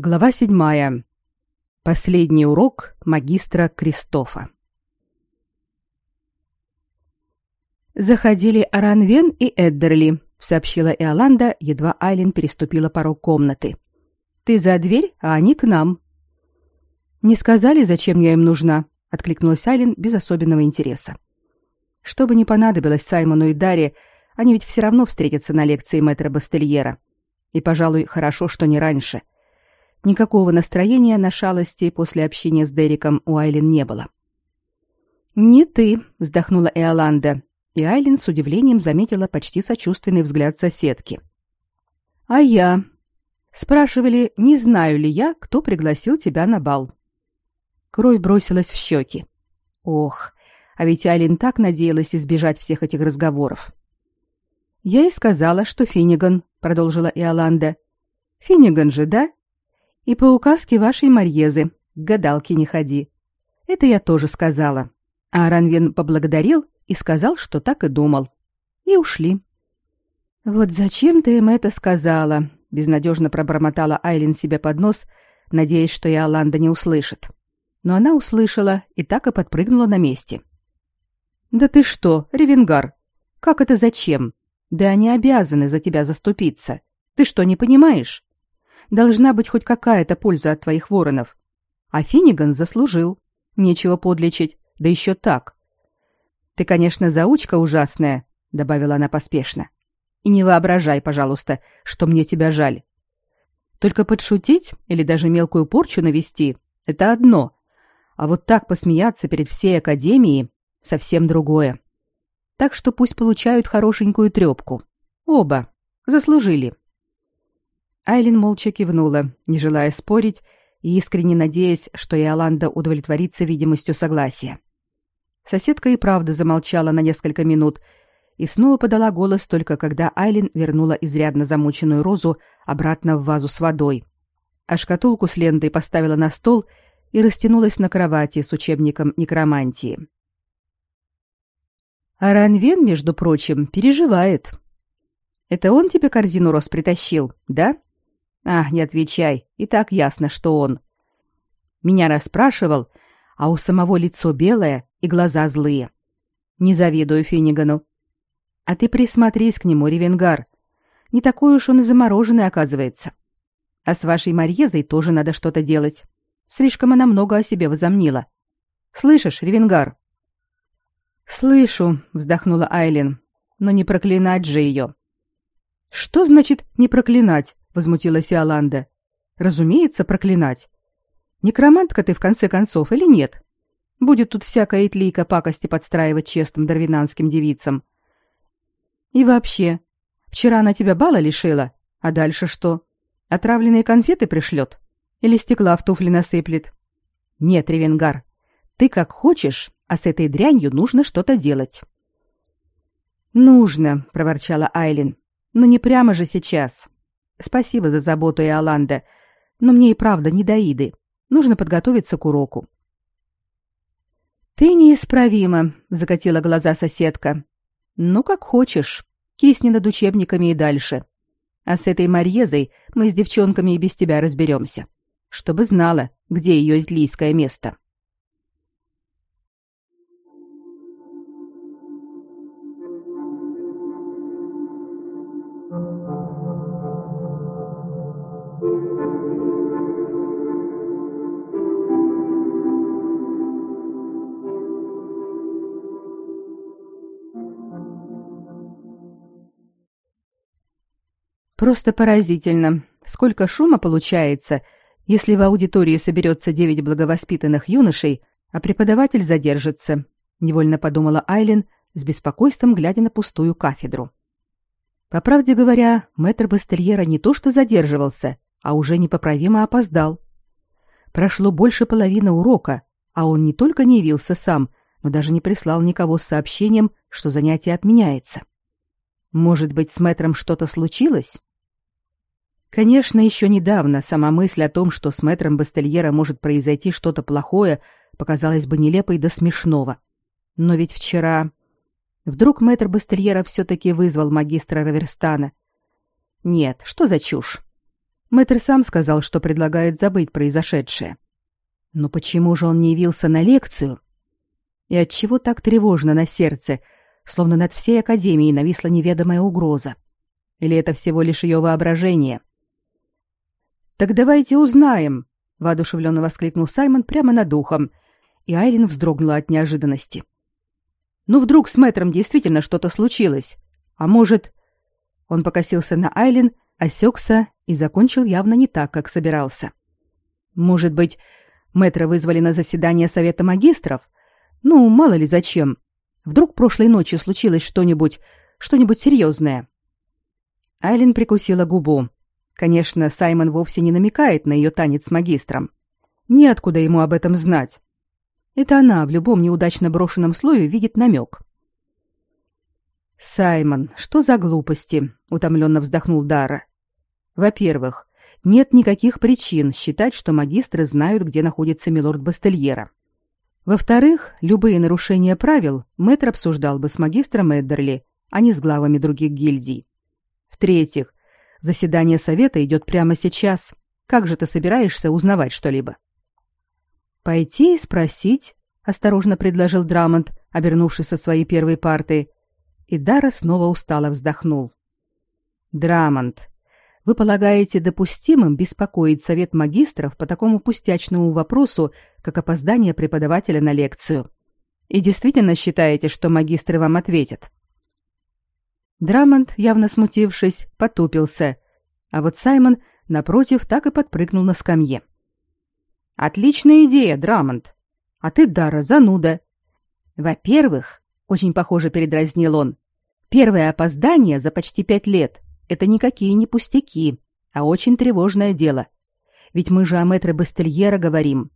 Глава седьмая. Последний урок магистра Кристофа. Заходили Аранвен и Эддерли, сообщила Иоланда, едва Айлин переступила порог комнаты. Ты за дверь, а они к нам. Не сказали, зачем я им нужна, откликнулась Айлин без особенного интереса. Что бы ни понадобилось Саймону и Даре, они ведь все равно встретятся на лекции мэтра Бастельера. И, пожалуй, хорошо, что не раньше. — Никакого настроения на шалости после общения с Дериком у Айлин не было. «Не ты», — вздохнула Эоланда, и Айлин с удивлением заметила почти сочувственный взгляд соседки. «А я?» Спрашивали, не знаю ли я, кто пригласил тебя на бал. Кровь бросилась в щеки. Ох, а ведь Айлин так надеялась избежать всех этих разговоров. «Я и сказала, что Финниган», — продолжила Иоланда. «Финниган же, да? И по указке вашей Марьезы к гадалке не ходи. Это я тоже сказала. А Ранвин поблагодарил и сказал, что так и думал. И ушли. Вот зачем ты им это сказала? безнадежно пробормотала Айлин себе под нос, надеясь, что Иоланда не услышит. Но она услышала и так и подпрыгнула на месте. Да ты что, Ревенгар? Как это зачем? Да они обязаны за тебя заступиться. Ты что, не понимаешь? Должна быть хоть какая-то польза от твоих воронов. А Финиган заслужил. Нечего подлечить, да еще так. Ты, конечно, заучка ужасная, добавила она поспешно. И не воображай, пожалуйста, что мне тебя жаль. Только подшутить или даже мелкую порчу навести это одно. А вот так посмеяться перед всей академией совсем другое. Так что пусть получают хорошенькую трепку. Оба заслужили. Айлин молча кивнула, не желая спорить и искренне надеясь, что Иоланда удовлетворится видимостью согласия. Соседка и правда замолчала на несколько минут и снова подала голос только когда Айлин вернула изрядно замученную розу обратно в вазу с водой, а шкатулку с лентой поставила на стол и растянулась на кровати с учебником некромантии. Аранвен, между прочим, переживает. Это он тебе корзину роз притащил, да? А, не отвечай, и так ясно, что он. Меня расспрашивал, а у самого лицо белое и глаза злые. Не завидую Финигану. А ты присмотрись к нему, Ревенгар. Не такой уж он и замороженный, оказывается. А с вашей Марьезой тоже надо что-то делать. Слишком она много о себе возомнила. Слышишь, Ревенгар? Слышу, вздохнула Айлин. Но не проклинать же ее. Что значит не проклинать? Возмутилась Иоланда. Разумеется, проклинать. Некромантка ты в конце концов или нет? Будет тут всякая итлийка пакости подстраивать честным дарвинанским девицам. И вообще, вчера она тебя бала лишила, а дальше что? Отравленные конфеты пришлет? Или стекла в туфли насыплет? Нет, Ревенгар, ты как хочешь, а с этой дрянью нужно что-то делать. Нужно, проворчала Айлин. Но не прямо же сейчас. Спасибо за заботу, Иоланда, но мне и правда не до Иды. Нужно подготовиться к уроку. Ты неисправима, закатила глаза соседка. Ну как хочешь. Кисни над учебниками и дальше. А с этой Марьезой мы с девчонками и без тебя разберемся, чтобы знала, где ее итлийское место. Просто поразительно, сколько шума получается, если в аудитории соберется девять благовоспитанных юношей, а преподаватель задержится, невольно подумала Айлин, с беспокойством глядя на пустую кафедру. По правде говоря, мэтр Бастерьера не то что задерживался, а уже непоправимо опоздал. Прошло больше половины урока, а он не только не явился сам, но даже не прислал никого с сообщением, что занятие отменяется. Может быть, с мэтром что-то случилось? Конечно, еще недавно сама мысль о том, что с мэтром Бастельера может произойти что-то плохое, показалась бы нелепой до смешного. Но ведь вчера... Вдруг мэтр Бастельера все-таки вызвал магистра Раверстана. Нет, что за чушь? Мэтр сам сказал, что предлагает забыть произошедшее. Но почему же он не явился на лекцию? И от чего так тревожно на сердце, словно над всей академией нависла неведомая угроза? Или это всего лишь ее воображение? Так давайте узнаем, воодушевленно воскликнул Саймон прямо над ухом, и Айлин вздрогнула от неожиданности. Ну вдруг с мэтром действительно что-то случилось? А может, он покосился на Айлин, осекся и закончил явно не так, как собирался. Может быть, мэтра вызвали на заседание совета магистров? Ну, мало ли зачем. Вдруг прошлой ночью случилось что-нибудь, что-нибудь серьезное. Айлин прикусила губу. Конечно, Саймон вовсе не намекает на ее танец с магистром. Неоткуда ему об этом знать. Это она в любом неудачно брошенном слое видит намек. Саймон, что за глупости? утомленно вздохнул Дара. Во-первых, нет никаких причин считать, что магистры знают, где находится милорд Бастельера. Во-вторых, любые нарушения правил мэтр обсуждал бы с магистром Эддерли, а не с главами других гильдий. В-третьих, заседание совета идет прямо сейчас. Как же ты собираешься узнавать что-либо? Пойти и спросить, осторожно предложил Драмонт, обернувшись со своей первой парты, и Дара снова устало вздохнул. Драмонт, вы полагаете допустимым беспокоить совет магистров по такому пустячному вопросу, как опоздание преподавателя на лекцию? И действительно считаете, что магистры вам ответят? Драмонт, явно смутившись, потупился, а вот Саймон напротив так и подпрыгнул на скамье. Отличная идея, Драмонт. А ты, Дара, зануда. Во-первых, очень похоже передразнил он. Первое опоздание за почти пять лет это никакие не пустяки, а очень тревожное дело. Ведь мы же о мэтре Бастельера говорим.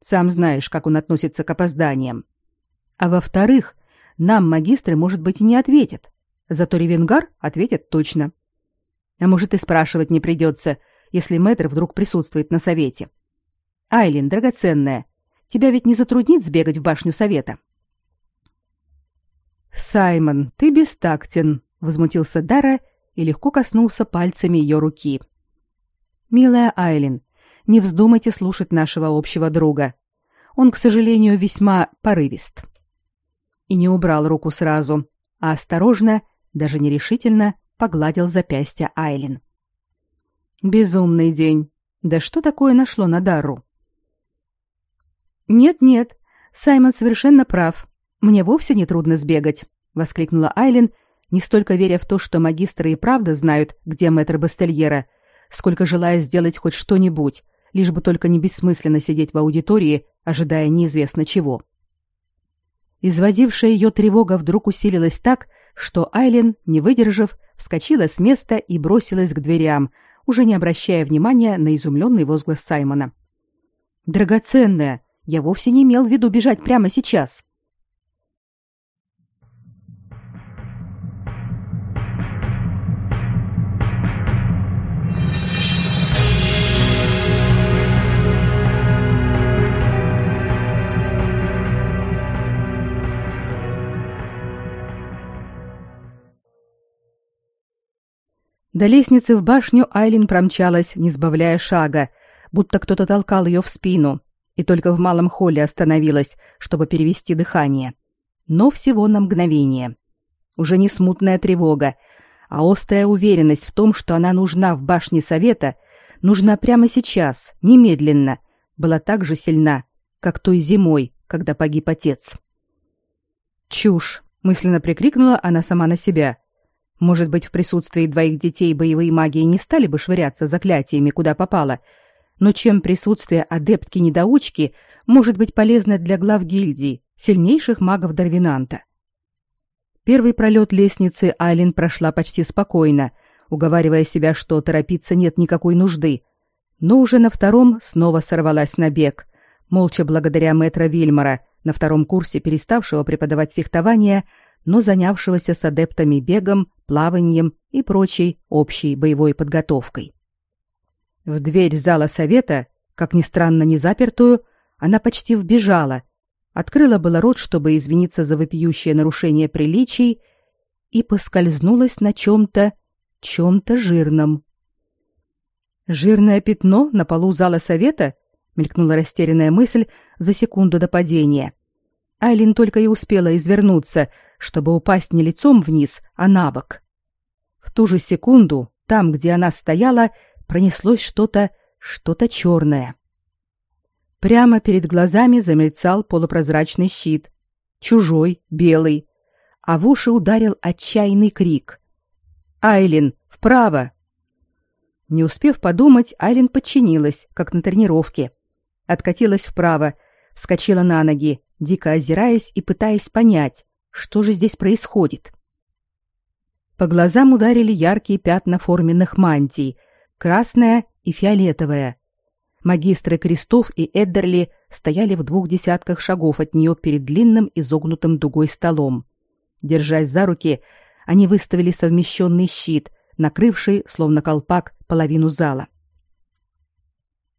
Сам знаешь, как он относится к опозданиям. А во-вторых, нам магистры, может быть, и не ответят. Зато Ревенгар ответит точно. А может, и спрашивать не придется, если мэтр вдруг присутствует на совете. Айлин, драгоценная, тебя ведь не затруднит сбегать в башню совета? Саймон, ты бестактен, возмутился Дара и легко коснулся пальцами ее руки. Милая Айлин, не вздумайте слушать нашего общего друга. Он, к сожалению, весьма порывист. И не убрал руку сразу, а осторожно, даже нерешительно погладил запястье Айлин. Безумный день. Да что такое нашло на Дару? Нет-нет, Саймон совершенно прав. Мне вовсе не трудно сбегать, воскликнула Айлин, не столько веря в то, что магистры и правда знают, где мэтр Бастельера, сколько желая сделать хоть что-нибудь, лишь бы только не бессмысленно сидеть в аудитории, ожидая неизвестно чего. Изводившая ее тревога вдруг усилилась так, что Айлен, не выдержав, вскочила с места и бросилась к дверям, уже не обращая внимания на изумленный возглас Саймона. «Драгоценная, я вовсе не имел в виду бежать прямо сейчас». До лестницы в башню Айлин промчалась, не сбавляя шага, будто кто-то толкал ее в спину, и только в малом холле остановилась, чтобы перевести дыхание. Но всего на мгновение. Уже не смутная тревога, а острая уверенность в том, что она нужна в башне совета, нужна прямо сейчас, немедленно, была так же сильна, как той зимой, когда погиб отец. «Чушь!» — мысленно прикрикнула она сама на себя — может быть, в присутствии двоих детей боевые маги не стали бы швыряться заклятиями куда попало, но чем присутствие адептки-недоучки может быть полезно для глав гильдии, сильнейших магов Дарвинанта? Первый пролет лестницы Айлин прошла почти спокойно, уговаривая себя, что торопиться нет никакой нужды, но уже на втором снова сорвалась на бег, молча благодаря мэтра Вильмара, на втором курсе переставшего преподавать фехтование, но занявшегося с адептами бегом, плаванием и прочей общей боевой подготовкой. В дверь зала совета, как ни странно, не запертую, она почти вбежала, открыла было рот, чтобы извиниться за вопиющее нарушение приличий, и поскользнулась на чем-то, чем-то жирном. Жирное пятно на полу зала совета? мелькнула растерянная мысль за секунду до падения. Айлин только и успела извернуться, чтобы упасть не лицом вниз, а на бок. В ту же секунду, там, где она стояла, пронеслось что-то, что-то черное. Прямо перед глазами замерцал полупрозрачный щит. Чужой, белый. А в уши ударил отчаянный крик. «Айлин, вправо!» Не успев подумать, Айлин подчинилась, как на тренировке. Откатилась вправо, вскочила на ноги, дико озираясь и пытаясь понять, что же здесь происходит. По глазам ударили яркие пятна форменных мантий, красная и фиолетовая. Магистры Крестов и Эддерли стояли в двух десятках шагов от нее перед длинным изогнутым дугой столом. Держась за руки, они выставили совмещенный щит, накрывший, словно колпак, половину зала.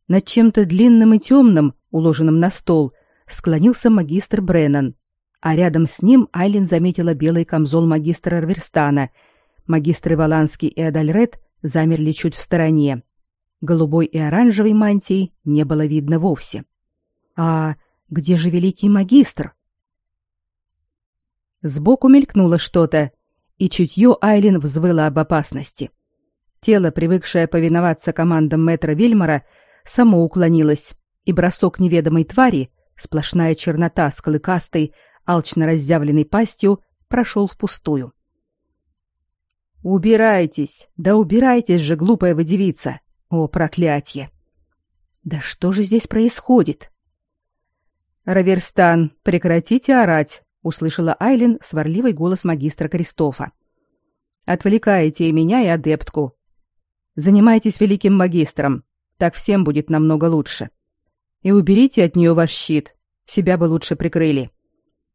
Над чем-то длинным и темным, уложенным на стол, склонился магистр Бреннан, а рядом с ним Айлин заметила белый камзол магистра Рверстана. Магистры Валанский и Адальред замерли чуть в стороне, Голубой и оранжевой мантий не было видно вовсе. А где же великий магистр? Сбоку мелькнуло что-то, и чутье Айлин взвыло об опасности. Тело, привыкшее повиноваться командам мэтра Вильмара, само уклонилось, и бросок неведомой твари, сплошная чернота с клыкастой, алчно разъявленной пастью, прошел впустую. «Убирайтесь! Да убирайтесь же, глупая вы девица!» О, проклятье! Да что же здесь происходит? Раверстан, прекратите орать, услышала Айлин сварливый голос магистра Кристофа. Отвлекаете и меня, и адептку. Занимайтесь великим магистром, так всем будет намного лучше. И уберите от нее ваш щит, себя бы лучше прикрыли.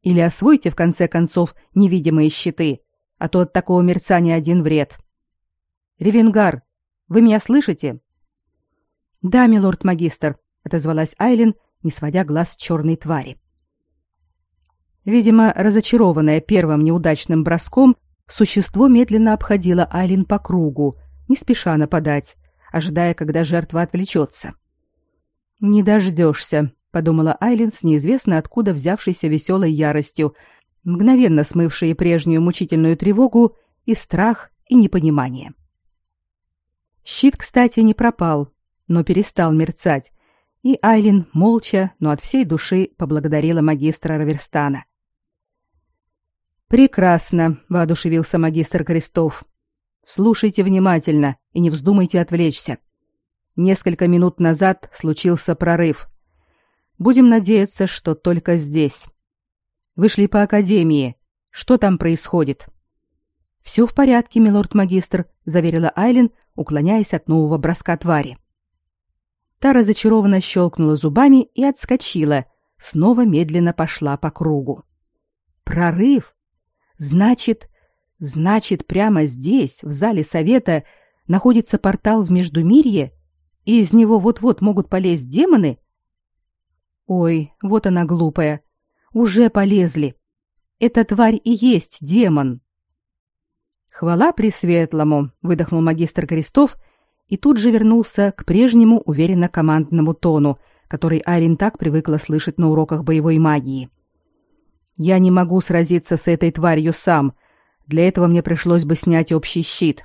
Или освойте в конце концов невидимые щиты, а то от такого мерцания один вред. Ревенгар, вы меня слышите? Да, милорд магистр, отозвалась Айлин, не сводя глаз с черной твари. Видимо, разочарованная первым неудачным броском, существо медленно обходило Айлин по кругу, не спеша нападать, ожидая, когда жертва отвлечется. «Не дождешься», — подумала Айлин с неизвестно откуда взявшейся веселой яростью, мгновенно смывшей прежнюю мучительную тревогу и страх, и непонимание. Щит, кстати, не пропал, но перестал мерцать, и Айлин молча, но от всей души поблагодарила магистра Раверстана. Прекрасно, воодушевился магистр Крестов. Слушайте внимательно и не вздумайте отвлечься. Несколько минут назад случился прорыв. Будем надеяться, что только здесь. Вышли по академии. Что там происходит? Все в порядке, милорд-магистр, заверила Айлин, уклоняясь от нового броска твари. Та разочарованно щелкнула зубами и отскочила, снова медленно пошла по кругу. Прорыв. Значит, значит, прямо здесь, в зале совета, находится портал в Междумирье, и из него вот-вот могут полезть демоны? Ой, вот она глупая. Уже полезли. Эта тварь и есть демон. Хвала пресветлому, выдохнул магистр Крестов и тут же вернулся к прежнему уверенно командному тону, который Айрин так привыкла слышать на уроках боевой магии. Я не могу сразиться с этой тварью сам. Для этого мне пришлось бы снять общий щит.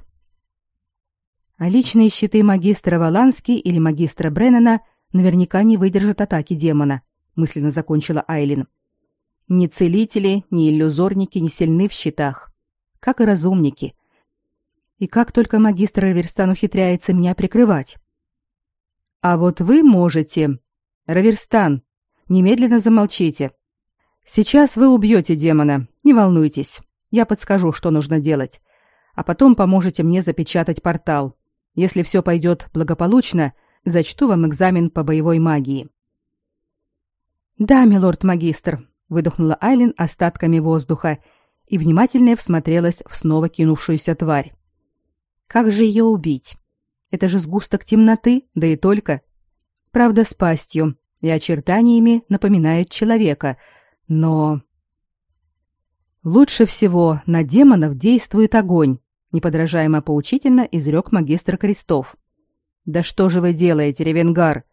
А личные щиты магистра Валански или магистра Бреннана наверняка не выдержат атаки демона, мысленно закончила Айлин. Ни целители, ни иллюзорники не сильны в щитах, как и разумники. И как только магистр Раверстан ухитряется меня прикрывать. А вот вы можете. Раверстан, немедленно замолчите. Сейчас вы убьете демона, не волнуйтесь. Я подскажу, что нужно делать. А потом поможете мне запечатать портал. Если все пойдет благополучно, зачту вам экзамен по боевой магии. Да, милорд-магистр, выдохнула Айлин остатками воздуха и внимательно всмотрелась в снова кинувшуюся тварь. Как же ее убить? Это же сгусток темноты, да и только. Правда, с пастью и очертаниями напоминает человека, но... Лучше всего на демонов действует огонь, неподражаемо поучительно изрек магистр Крестов. Да что же вы делаете, Ревенгар?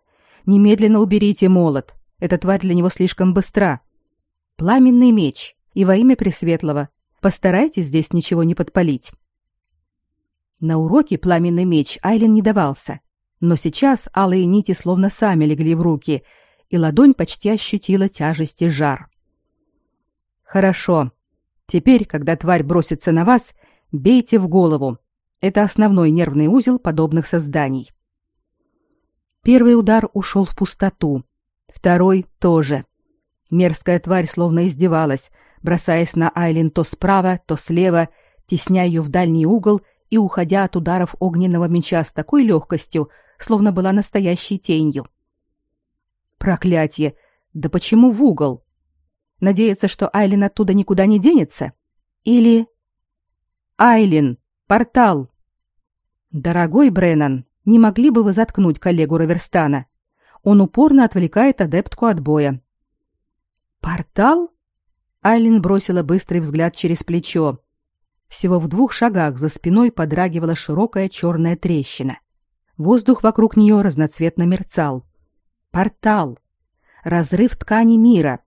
Немедленно уберите молот. Эта тварь для него слишком быстра. Пламенный меч. И во имя Пресветлого. Постарайтесь здесь ничего не подпалить. На уроке пламенный меч Айлен не давался. Но сейчас алые нити словно сами легли в руки, и ладонь почти ощутила тяжесть и жар. Хорошо. Теперь, когда тварь бросится на вас, бейте в голову. Это основной нервный узел подобных созданий. Первый удар ушел в пустоту, второй тоже. Мерзкая тварь словно издевалась, бросаясь на Айлин то справа, то слева, тесняя ее в дальний угол и уходя от ударов огненного меча с такой легкостью, словно была настоящей тенью. Проклятие! Да почему в угол? Надеяться, что Айлин оттуда никуда не денется? Или... Айлин! Портал! Дорогой Бреннан, не могли бы вы заткнуть коллегу Раверстана? Он упорно отвлекает адептку от боя. Портал? Айлин бросила быстрый взгляд через плечо. Всего в двух шагах за спиной подрагивала широкая черная трещина. Воздух вокруг нее разноцветно мерцал. Портал. Разрыв ткани мира.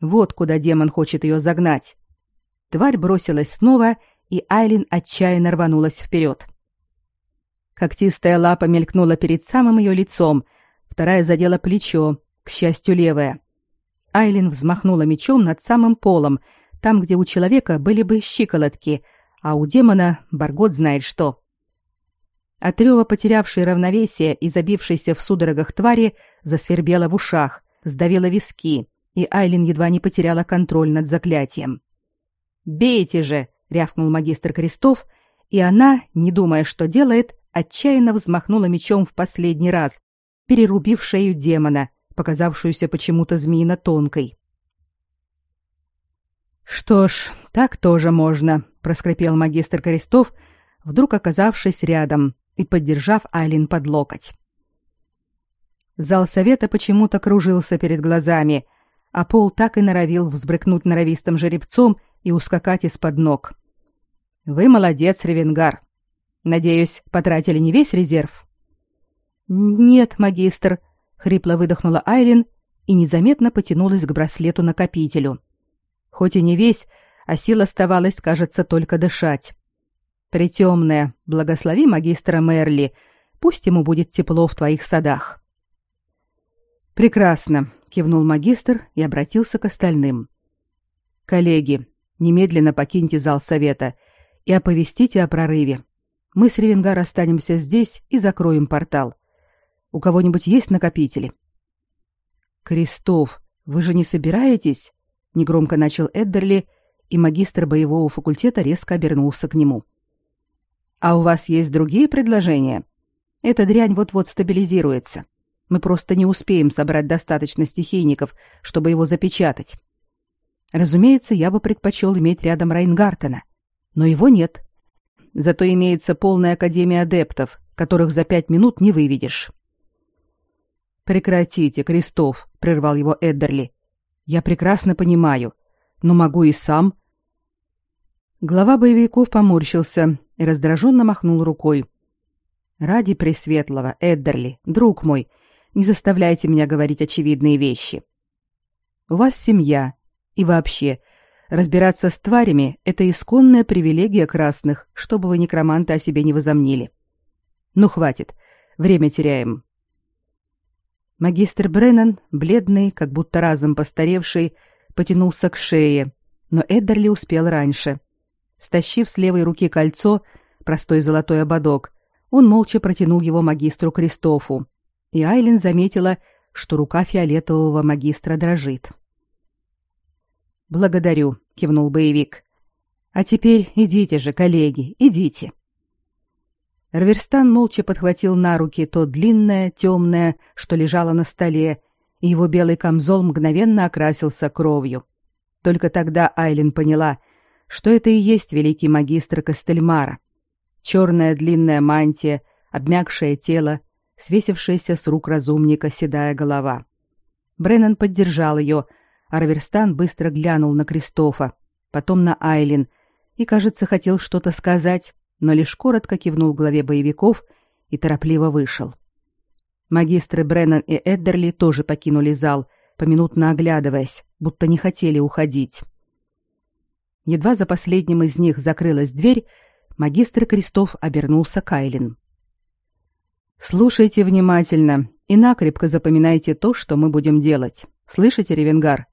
Вот куда демон хочет ее загнать. Тварь бросилась снова, и Айлин отчаянно рванулась вперед. Когтистая лапа мелькнула перед самым ее лицом, вторая задела плечо, к счастью, левая. Айлин взмахнула мечом над самым полом, там, где у человека были бы щиколотки, а у демона Баргот знает что. От рева потерявшей равновесие и забившейся в судорогах твари засвербела в ушах, сдавила виски, и Айлин едва не потеряла контроль над заклятием. «Бейте же!» — рявкнул магистр Крестов, и она, не думая, что делает, отчаянно взмахнула мечом в последний раз, перерубив шею демона, показавшуюся почему-то змеино тонкой. «Что ж, так тоже можно», — проскрипел магистр Крестов, вдруг оказавшись рядом и поддержав Айлин под локоть. Зал совета почему-то кружился перед глазами, а пол так и норовил взбрыкнуть норовистым жеребцом и ускакать из-под ног. «Вы молодец, Ревенгар. Надеюсь, потратили не весь резерв?» «Нет, магистр», — хрипло выдохнула Айлин и незаметно потянулась к браслету-накопителю. Хоть и не весь, а сил оставалось, кажется, только дышать. Притемная, благослови магистра Мерли, пусть ему будет тепло в твоих садах. Прекрасно, кивнул магистр и обратился к остальным. Коллеги, немедленно покиньте зал совета и оповестите о прорыве. Мы с Ревенгар останемся здесь и закроем портал. У кого-нибудь есть накопители? Крестов, вы же не собираетесь? негромко начал Эддерли, и магистр боевого факультета резко обернулся к нему. А у вас есть другие предложения? Эта дрянь вот-вот стабилизируется. Мы просто не успеем собрать достаточно стихийников, чтобы его запечатать. Разумеется, я бы предпочел иметь рядом Райнгартена, но его нет. Зато имеется полная академия адептов, которых за пять минут не выведешь. Прекратите, Крестов, прервал его Эддерли. Я прекрасно понимаю, но могу и сам. Глава боевиков поморщился и раздраженно махнул рукой. Ради пресветлого, Эддерли, друг мой, не заставляйте меня говорить очевидные вещи. У вас семья, и вообще, разбираться с тварями это исконная привилегия красных, чтобы вы некроманты о себе не возомнили. Ну хватит, время теряем. Магистр Бреннан, бледный, как будто разом постаревший, потянулся к шее, но Эддерли успел раньше. Стащив с левой руки кольцо, простой золотой ободок, он молча протянул его магистру Кристофу, и Айлин заметила, что рука фиолетового магистра дрожит. «Благодарю», — кивнул боевик. «А теперь идите же, коллеги, идите». Раверстан молча подхватил на руки то длинное, темное, что лежало на столе, и его белый камзол мгновенно окрасился кровью. Только тогда Айлин поняла — что это и есть великий магистр Костельмара. Черная длинная мантия, обмякшее тело, свесившаяся с рук разумника седая голова. Бреннан поддержал ее, а Раверстан быстро глянул на Кристофа, потом на Айлин и, кажется, хотел что-то сказать, но лишь коротко кивнул главе боевиков и торопливо вышел. Магистры Бреннан и Эддерли тоже покинули зал, поминутно оглядываясь, будто не хотели уходить. Едва за последним из них закрылась дверь, магистр Крестов обернулся к Айлин. «Слушайте внимательно и накрепко запоминайте то, что мы будем делать. Слышите, Ревенгар?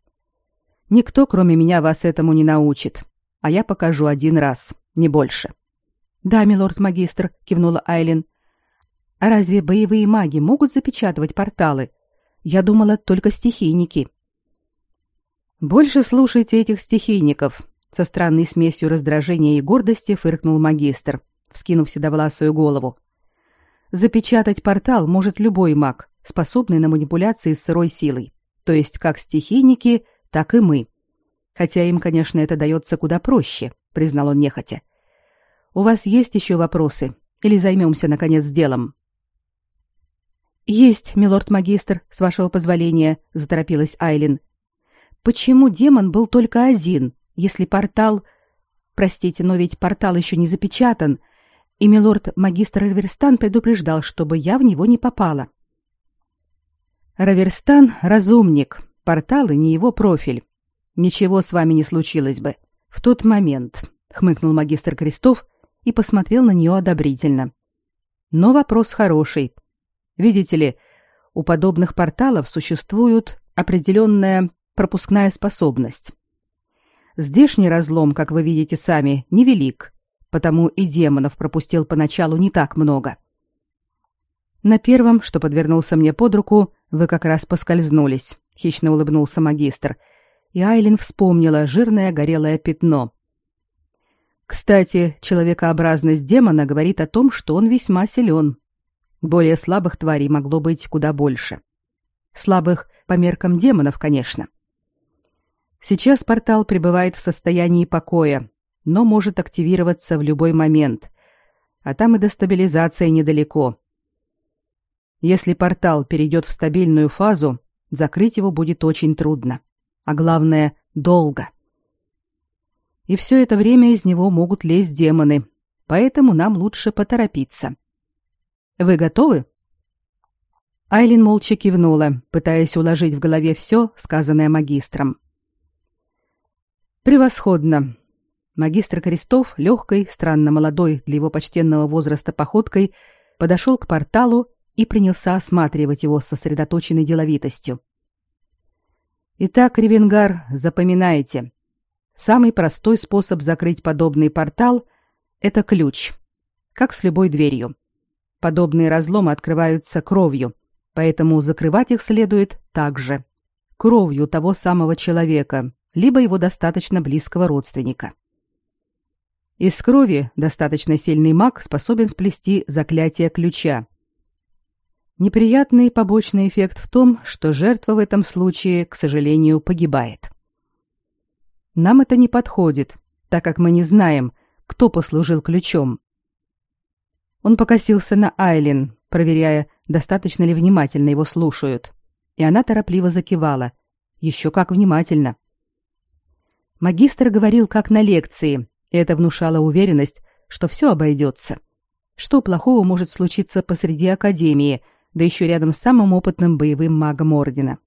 Никто, кроме меня, вас этому не научит, а я покажу один раз, не больше». «Да, милорд-магистр», — кивнула Айлин. А разве боевые маги могут запечатывать порталы? Я думала, только стихийники. Больше слушайте этих стихийников, со странной смесью раздражения и гордости фыркнул магистр, вскинув седовласую голову. Запечатать портал может любой маг, способный на манипуляции с сырой силой, то есть как стихийники, так и мы. Хотя им, конечно, это дается куда проще, признал он нехотя. У вас есть еще вопросы? Или займемся, наконец, делом?» «Есть, милорд-магистр, с вашего позволения», — заторопилась Айлин. «Почему демон был только один, если портал... Простите, но ведь портал еще не запечатан, и милорд-магистр Раверстан предупреждал, чтобы я в него не попала». «Раверстан — разумник, порталы не его профиль. Ничего с вами не случилось бы. В тот момент», — хмыкнул магистр Крестов и посмотрел на нее одобрительно. «Но вопрос хороший». Видите ли, у подобных порталов существует определенная пропускная способность. Здешний разлом, как вы видите сами, невелик, потому и демонов пропустил поначалу не так много. На первом, что подвернулся мне под руку, вы как раз поскользнулись, хищно улыбнулся магистр. И Айлин вспомнила жирное горелое пятно. Кстати, человекообразность демона говорит о том, что он весьма силен. Более слабых тварей могло быть куда больше. Слабых по меркам демонов, конечно. Сейчас портал пребывает в состоянии покоя, но может активироваться в любой момент. А там и до стабилизации недалеко. Если портал перейдет в стабильную фазу, закрыть его будет очень трудно. А главное, долго. И все это время из него могут лезть демоны, поэтому нам лучше поторопиться. — вы готовы? Айлин молча кивнула, пытаясь уложить в голове все, сказанное магистром. Превосходно. Магистр Крестов, легкой, странно молодой для его почтенного возраста походкой, подошел к порталу и принялся осматривать его с сосредоточенной деловитостью. Итак, Ревенгар, запоминайте. Самый простой способ закрыть подобный портал — это ключ, как с любой дверью. Подобные разломы открываются кровью, поэтому закрывать их следует также кровью того самого человека, либо его достаточно близкого родственника. Из крови достаточно сильный маг способен сплести заклятие ключа. Неприятный побочный эффект в том, что жертва в этом случае, к сожалению, погибает. Нам это не подходит, так как мы не знаем, кто послужил ключом. Он покосился на Айлин, проверяя, достаточно ли внимательно его слушают. И она торопливо закивала. Еще как внимательно. Магистр говорил как на лекции, и это внушало уверенность, что все обойдется. Что плохого может случиться посреди академии, да еще рядом с самым опытным боевым магом ордена?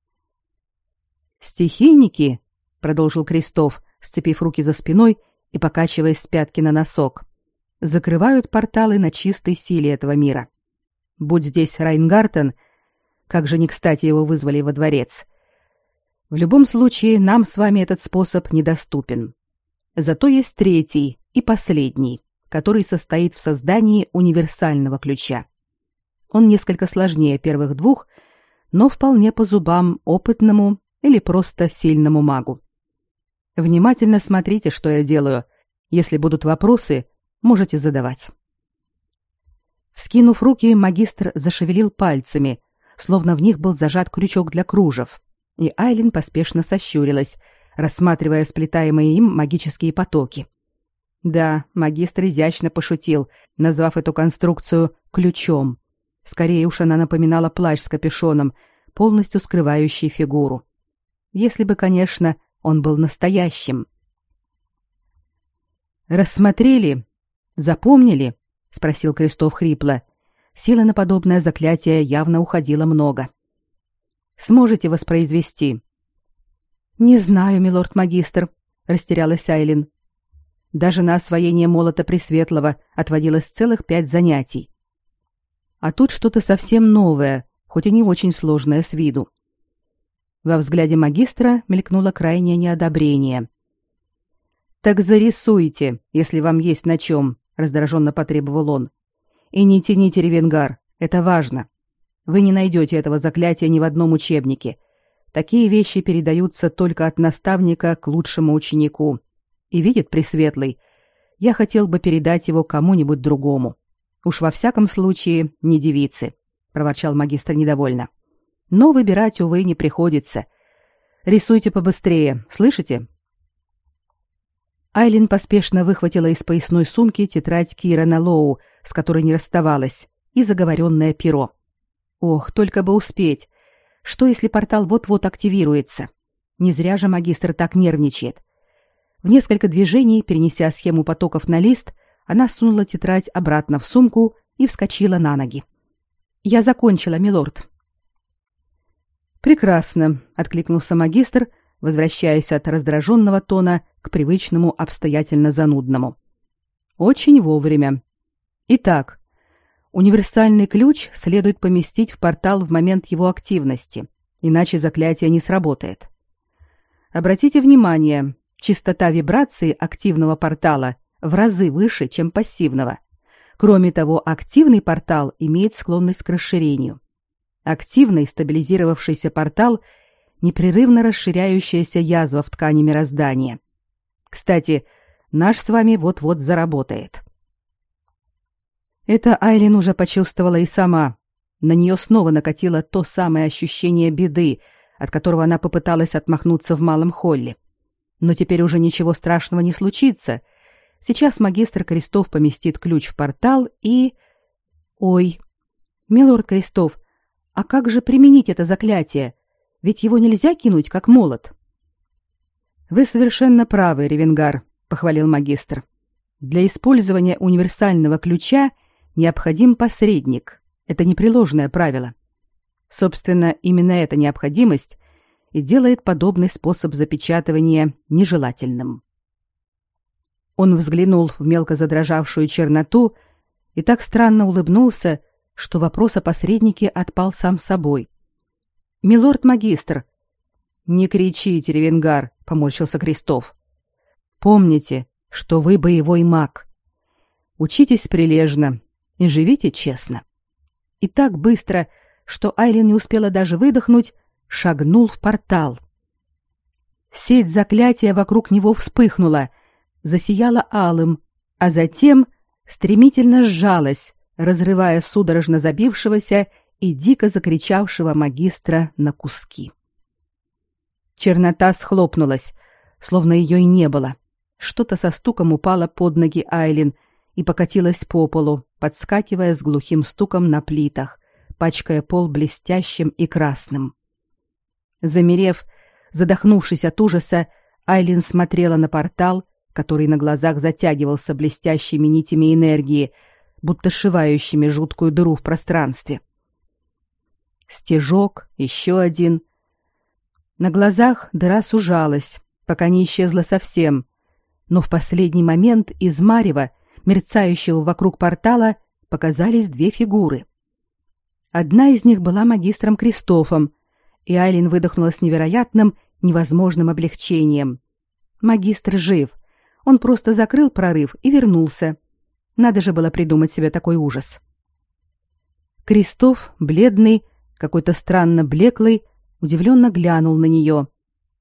«Стихийники», — продолжил Крестов, сцепив руки за спиной и покачиваясь с пятки на носок, закрывают порталы на чистой силе этого мира. Будь здесь Райнгартен, как же не кстати его вызвали во дворец. В любом случае, нам с вами этот способ недоступен. Зато есть третий и последний, который состоит в создании универсального ключа. Он несколько сложнее первых двух, но вполне по зубам опытному или просто сильному магу. Внимательно смотрите, что я делаю. Если будут вопросы, Можете задавать. Вскинув руки, магистр зашевелил пальцами, словно в них был зажат крючок для кружев, и Айлин поспешно сощурилась, рассматривая сплетаемые им магические потоки. Да, магистр изящно пошутил, назвав эту конструкцию ключом. Скорее уж она напоминала плащ с капюшоном, полностью скрывающий фигуру. Если бы, конечно, он был настоящим. Рассмотрели, Запомнили? спросил Крестов хрипло. силы на подобное заклятие явно уходило много. Сможете воспроизвести? Не знаю, милорд-магистр, растерялась Айлин. Даже на освоение молота Пресветлого отводилось целых пять занятий. А тут что-то совсем новое, хоть и не очень сложное с виду. Во взгляде магистра мелькнуло крайнее неодобрение. Так зарисуйте, если вам есть на чем, раздраженно потребовал он. И не тяните ревенгар, это важно. Вы не найдете этого заклятия ни в одном учебнике. Такие вещи передаются только от наставника к лучшему ученику. И видит Пресветлый, я хотел бы передать его кому-нибудь другому. Уж во всяком случае, не девице, проворчал магистр недовольно. Но выбирать увы не приходится. Рисуйте побыстрее, слышите? Айлин поспешно выхватила из поясной сумки тетрадь Кирана Лоу, с которой не расставалась, и заговоренное перо. Ох, только бы успеть. Что если портал вот-вот активируется? Не зря же магистр так нервничает. В несколько движений, перенеся схему потоков на лист, она сунула тетрадь обратно в сумку и вскочила на ноги. Я закончила, милорд. Прекрасно, откликнулся магистр, возвращаясь от раздраженного тона к привычному обстоятельно занудному. Очень вовремя. Итак, универсальный ключ следует поместить в портал в момент его активности, иначе заклятие не сработает. Обратите внимание, частота вибрации активного портала в разы выше, чем пассивного. Кроме того, активный портал имеет склонность к расширению. Активный стабилизировавшийся портал – непрерывно расширяющаяся язва в ткани мироздания – кстати, наш с вами вот-вот заработает. Это Айлин уже почувствовала и сама. На нее снова накатило то самое ощущение беды, от которого она попыталась отмахнуться в малом холле. Но теперь уже ничего страшного не случится. Сейчас магистр Крестов поместит ключ в портал и... Ой, милорд Крестов, а как же применить это заклятие? Ведь его нельзя кинуть как молот. Вы совершенно правы, Ревенгар, похвалил магистр. Для использования универсального ключа необходим посредник. Это непреложное правило. Собственно, именно эта необходимость и делает подобный способ запечатывания нежелательным. Он взглянул в мелко задрожавшую черноту и так странно улыбнулся, что вопрос о посреднике отпал сам собой. Милорд магистр, не кричите, Ревенгар, поморщился Крестов. Помните, что вы боевой маг. Учитесь прилежно и живите честно. И так быстро, что Айлин не успела даже выдохнуть, шагнул в портал. Сеть заклятия вокруг него вспыхнула, засияла алым, а затем стремительно сжалась, разрывая судорожно забившегося и дико закричавшего магистра на куски. Чернота схлопнулась, словно ее и не было. Что-то со стуком упало под ноги Айлин и покатилось по полу, подскакивая с глухим стуком на плитах, пачкая пол блестящим и красным. Замерев, задохнувшись от ужаса, Айлин смотрела на портал, который на глазах затягивался блестящими нитями энергии, будто сшивающими жуткую дыру в пространстве. Стежок, еще один, на глазах дыра сужалась, пока не исчезла совсем. Но в последний момент из марева, мерцающего вокруг портала, показались две фигуры. Одна из них была магистром Кристофом, и Айлин выдохнула с невероятным, невозможным облегчением. Магистр жив. Он просто закрыл прорыв и вернулся. Надо же было придумать себе такой ужас. Кристоф, бледный, какой-то странно блеклый, удивленно глянул на нее,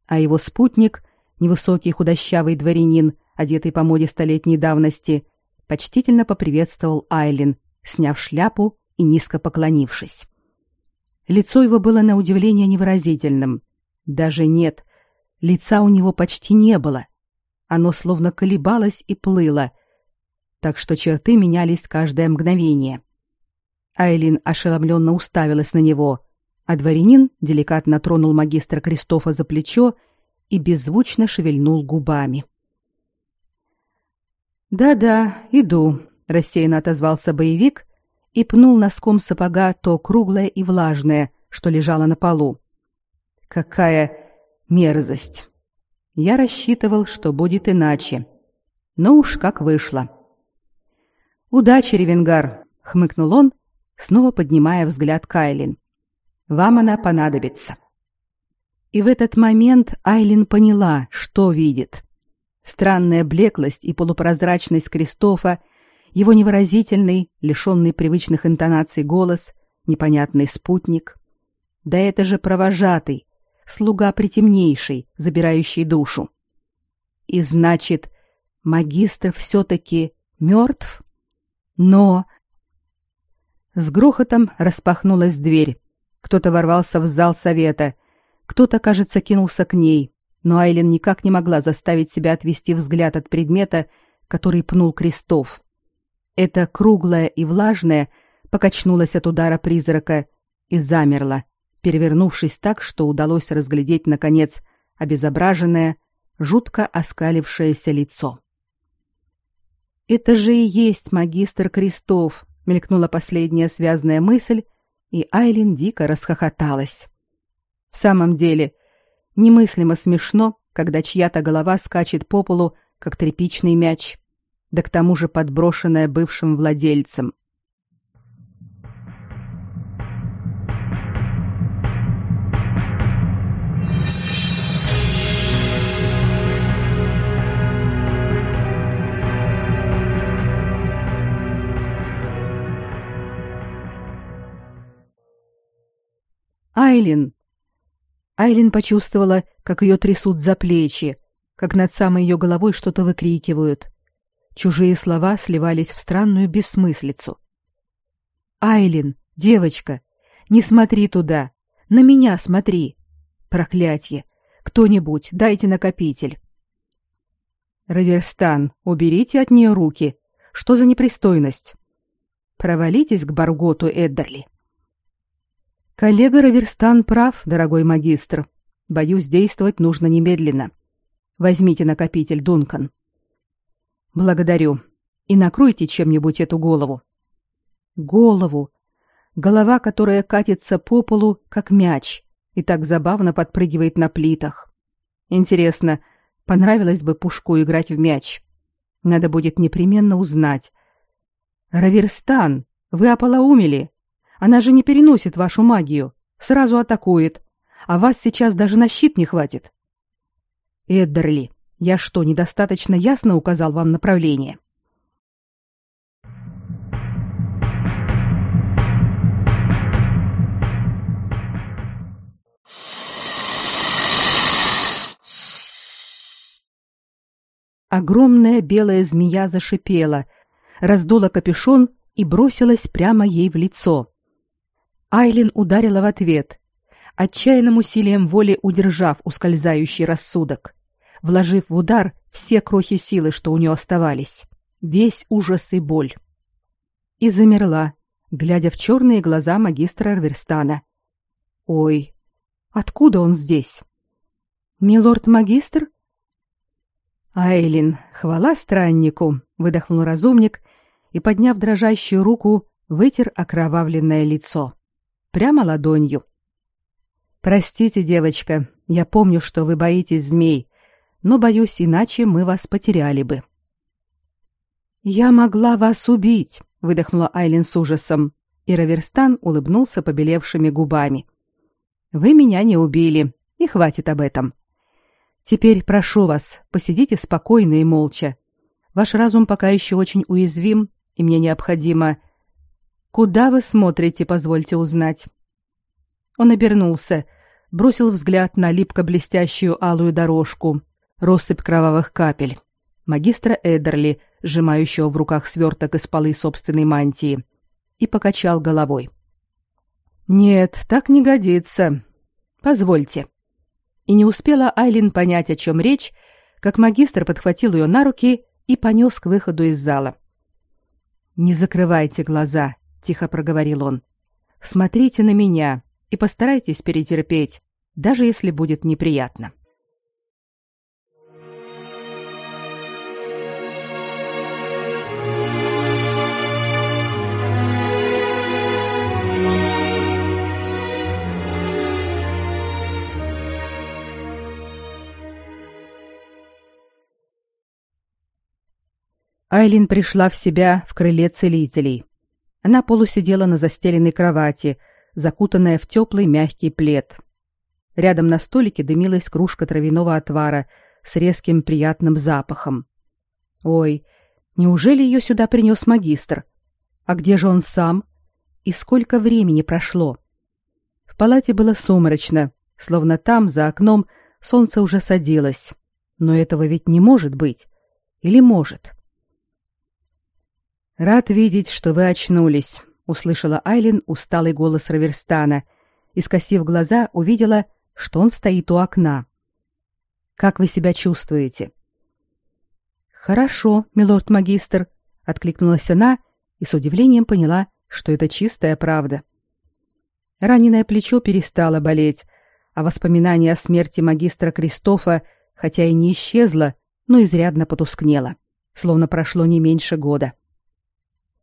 а его спутник, невысокий худощавый дворянин, одетый по моде столетней давности, почтительно поприветствовал Айлин, сняв шляпу и низко поклонившись. Лицо его было на удивление невыразительным. Даже нет, лица у него почти не было. Оно словно колебалось и плыло, так что черты менялись каждое мгновение. Айлин ошеломленно уставилась на него, а дворянин деликатно тронул магистра Кристофа за плечо и беззвучно шевельнул губами. «Да-да, иду», — рассеянно отозвался боевик и пнул носком сапога то круглое и влажное, что лежало на полу. Какая мерзость! Я рассчитывал, что будет иначе. Но уж как вышло. «Удачи, Ревенгар!» — хмыкнул он, снова поднимая взгляд Кайлин. «Вам она понадобится». И в этот момент Айлин поняла, что видит. Странная блеклость и полупрозрачность Кристофа, его невыразительный, лишенный привычных интонаций голос, непонятный спутник. Да это же провожатый, слуга притемнейший, забирающий душу. И значит, магистр все-таки мертв? Но... С грохотом распахнулась дверь. Кто-то ворвался в зал совета. Кто-то, кажется, кинулся к ней. Но Айлен никак не могла заставить себя отвести взгляд от предмета, который пнул крестов. Это круглое и влажное покачнулось от удара призрака и замерло, перевернувшись так, что удалось разглядеть, наконец, обезображенное, жутко оскалившееся лицо. «Это же и есть магистр крестов», — мелькнула последняя связанная мысль, и Айлин дико расхохоталась. В самом деле, немыслимо смешно, когда чья-то голова скачет по полу, как тряпичный мяч, да к тому же подброшенная бывшим владельцем. Айлин. Айлин почувствовала, как ее трясут за плечи, как над самой ее головой что-то выкрикивают. Чужие слова сливались в странную бессмыслицу. Айлин, девочка, не смотри туда. На меня смотри. Проклятье. Кто-нибудь, дайте накопитель. Раверстан, уберите от нее руки. Что за непристойность? Провалитесь к Барготу Эддерли. Коллега Раверстан прав, дорогой магистр. Боюсь, действовать нужно немедленно. Возьмите накопитель, Дункан. Благодарю. И накройте чем-нибудь эту голову. Голову. Голова, которая катится по полу, как мяч, и так забавно подпрыгивает на плитах. Интересно, понравилось бы Пушку играть в мяч? Надо будет непременно узнать. Раверстан, вы ополоумели? Она же не переносит вашу магию, сразу атакует, а вас сейчас даже на щит не хватит. Эддерли, я что, недостаточно ясно указал вам направление? Огромная белая змея зашипела, раздула капюшон и бросилась прямо ей в лицо. Айлин ударила в ответ, отчаянным усилием воли удержав ускользающий рассудок, вложив в удар все крохи силы, что у нее оставались, весь ужас и боль. И замерла, глядя в черные глаза магистра Арверстана. Ой, откуда он здесь? Милорд-магистр? Айлин, хвала страннику, выдохнул разумник и, подняв дрожащую руку, вытер окровавленное лицо прямо ладонью. Простите, девочка, я помню, что вы боитесь змей, но боюсь, иначе мы вас потеряли бы. Я могла вас убить, выдохнула Айлин с ужасом, и Раверстан улыбнулся побелевшими губами. Вы меня не убили, и хватит об этом. Теперь прошу вас, посидите спокойно и молча. Ваш разум пока еще очень уязвим, и мне необходимо Куда вы смотрите, позвольте узнать? Он обернулся, бросил взгляд на липко блестящую алую дорожку, россыпь кровавых капель, магистра Эдерли, сжимающего в руках сверток из полы собственной мантии, и покачал головой. Нет, так не годится. Позвольте. И не успела Айлин понять, о чем речь, как магистр подхватил ее на руки и понес к выходу из зала. Не закрывайте глаза, тихо проговорил он. Смотрите на меня и постарайтесь перетерпеть, даже если будет неприятно. Айлин пришла в себя в крыле целителей. Она полусидела на застеленной кровати, закутанная в теплый мягкий плед. Рядом на столике дымилась кружка травяного отвара с резким приятным запахом. Ой, неужели ее сюда принес магистр? А где же он сам? И сколько времени прошло? В палате было сумрачно, словно там, за окном, солнце уже садилось. Но этого ведь не может быть. Или может? Рад видеть, что вы очнулись, услышала Айлин усталый голос Раверстана и, скосив глаза, увидела, что он стоит у окна. Как вы себя чувствуете? Хорошо, милорд-магистр, откликнулась она и с удивлением поняла, что это чистая правда. Раненое плечо перестало болеть, а воспоминание о смерти магистра Кристофа, хотя и не исчезло, но изрядно потускнело, словно прошло не меньше года.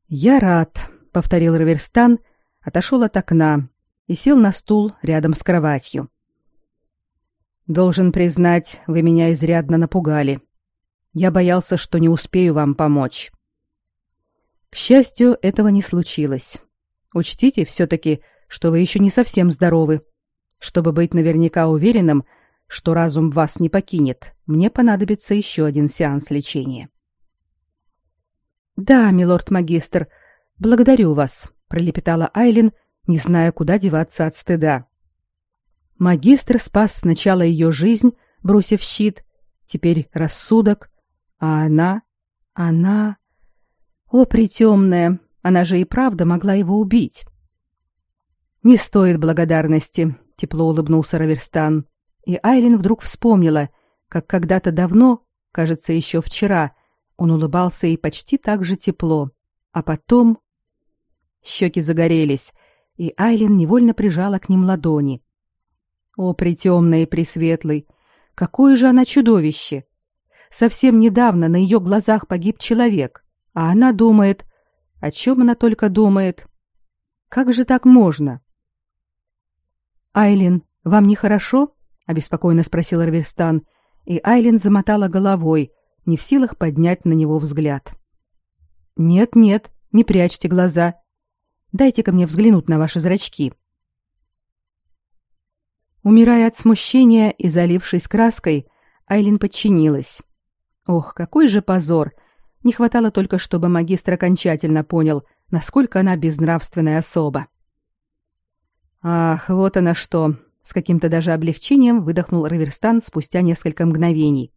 Я рад, повторил Раверстан, отошел от окна и сел на стул рядом с кроватью. Должен признать, вы меня изрядно напугали. Я боялся, что не успею вам помочь. К счастью, этого не случилось. Учтите все таки что вы еще не совсем здоровы. Чтобы быть наверняка уверенным, что разум вас не покинет, мне понадобится еще один сеанс лечения. Да, милорд-магистр, благодарю вас, пролепетала Айлин, не зная, куда деваться от стыда. Магистр спас сначала ее жизнь, бросив щит, теперь рассудок, а она, она, о притемная, она же и правда могла его убить. Не стоит благодарности, тепло улыбнулся Раверстан, и Айлин вдруг вспомнила, как когда-то давно, кажется, еще вчера, он улыбался ей почти так же тепло, а потом щеки загорелись, и Айлин невольно прижала к ним ладони. О, притемная и пресветлый, какое же она чудовище! Совсем недавно на ее глазах погиб человек, а она думает... О чем она только думает? Как же так можно? Айлин, вам нехорошо? обеспокоенно спросил Раверстан, и Айлин замотала головой, не в силах поднять на него взгляд. Нет, нет, не прячьте глаза. Дайте-ка мне взглянуть на ваши зрачки. Умирая от смущения и залившись краской, Айлин подчинилась. Ох, какой же позор! Не хватало только, чтобы магистр окончательно понял, насколько она безнравственная особа. Ах, вот она что, с каким-то даже облегчением выдохнул Раверстан спустя несколько мгновений.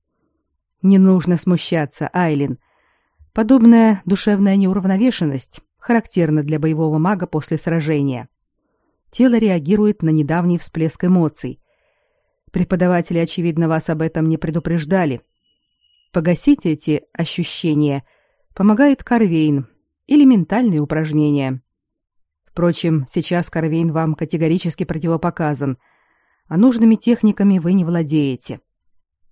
Не нужно смущаться, Айлин. Подобная душевная неуравновешенность характерна для боевого мага после сражения. Тело реагирует на недавний всплеск эмоций. Преподаватели очевидно вас об этом не предупреждали. Погасить эти ощущения помогает Карвейн или ментальные упражнения. Впрочем, сейчас Карвейн вам категорически противопоказан, а нужными техниками вы не владеете.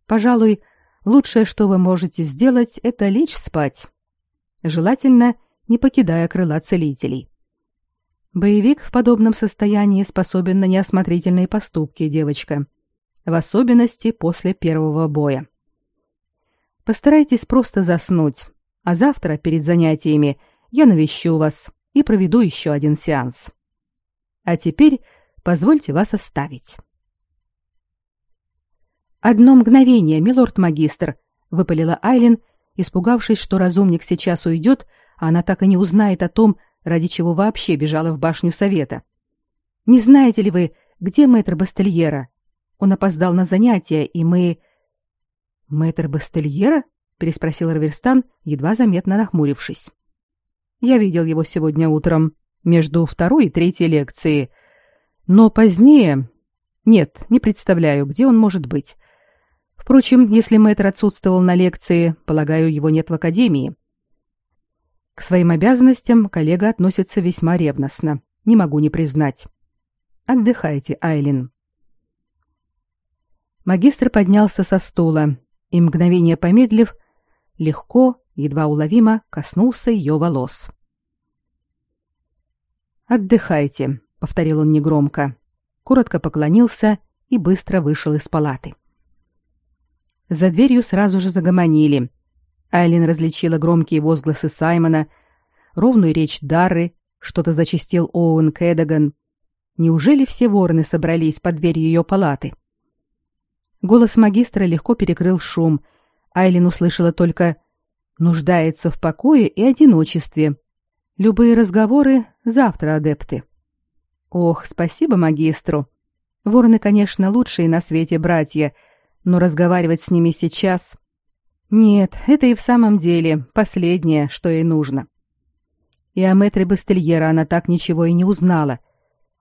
Пожалуй, лучшее, что вы можете сделать, это лечь спать. Желательно, не покидая крыла целителей. Боевик в подобном состоянии способен на неосмотрительные поступки, девочка, в особенности после первого боя. Постарайтесь просто заснуть, а завтра перед занятиями я навещу вас и проведу еще один сеанс. А теперь позвольте вас оставить. Одно мгновение, милорд-магистр, выпалила Айлин, испугавшись, что разумник сейчас уйдет, а она так и не узнает о том, ради чего вообще бежала в башню совета. Не знаете ли вы, где мэтр Бастельера? Он опоздал на занятия, и мы Мэтр Бастельера? переспросил Раверстан, едва заметно нахмурившись. Я видел его сегодня утром между второй и третьей лекцией. Но позднее нет, не представляю, где он может быть. Впрочем, если мэтр отсутствовал на лекции, полагаю, его нет в академии. К своим обязанностям коллега относится весьма ревностно. Не могу не признать. Отдыхайте, Айлин. Магистр поднялся со стула и, мгновение помедлив, легко, едва уловимо коснулся ее волос. «Отдыхайте», — повторил он негромко, коротко поклонился и быстро вышел из палаты. За дверью сразу же загомонили. Айлин различила громкие возгласы Саймона, ровную речь Дары, что-то зачастил Оуэн Кэдаган. Неужели все вороны собрались под дверью ее палаты? Голос магистра легко перекрыл шум. Айлин услышала только «нуждается в покое и одиночестве». Любые разговоры завтра, адепты. Ох, спасибо магистру. Вороны, конечно, лучшие на свете братья, но разговаривать с ними сейчас... Нет, это и в самом деле последнее, что ей нужно. И о мэтре Бастельера она так ничего и не узнала.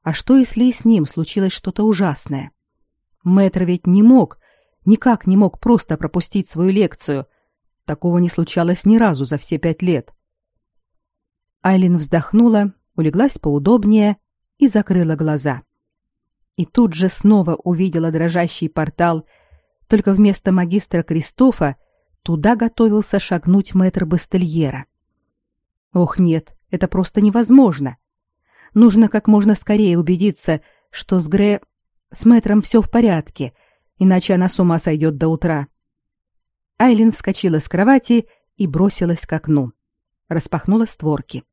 А что, если и с ним случилось что-то ужасное? Мэтр ведь не мог, никак не мог просто пропустить свою лекцию. Такого не случалось ни разу за все пять лет. Айлин вздохнула, улеглась поудобнее и закрыла глаза. И тут же снова увидела дрожащий портал, только вместо магистра Кристофа туда готовился шагнуть мэтр Бастельера. Ох, нет, это просто невозможно. Нужно как можно скорее убедиться, что с Гре... с мэтром все в порядке, иначе она с ума сойдет до утра. Айлин вскочила с кровати и бросилась к окну. Распахнула створки.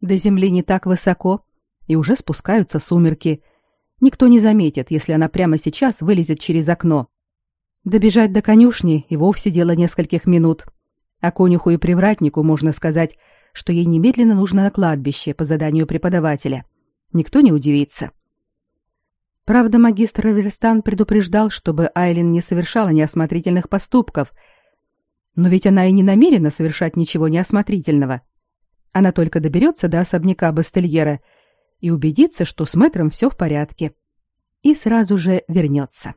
До земли не так высоко, и уже спускаются сумерки. Никто не заметит, если она прямо сейчас вылезет через окно. Добежать до конюшни и вовсе дело нескольких минут. А конюху и привратнику можно сказать, что ей немедленно нужно на кладбище по заданию преподавателя. Никто не удивится. Правда, магистр Раверстан предупреждал, чтобы Айлин не совершала неосмотрительных поступков. Но ведь она и не намерена совершать ничего неосмотрительного. Она только доберется до особняка Бастельера и убедится, что с мэтром все в порядке. И сразу же вернется.